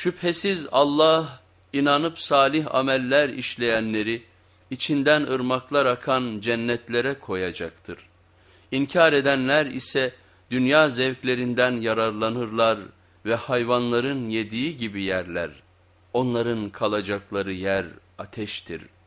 Şüphesiz Allah inanıp salih ameller işleyenleri içinden ırmaklar akan cennetlere koyacaktır. İnkar edenler ise dünya zevklerinden yararlanırlar ve hayvanların yediği gibi yerler. Onların kalacakları yer ateştir.''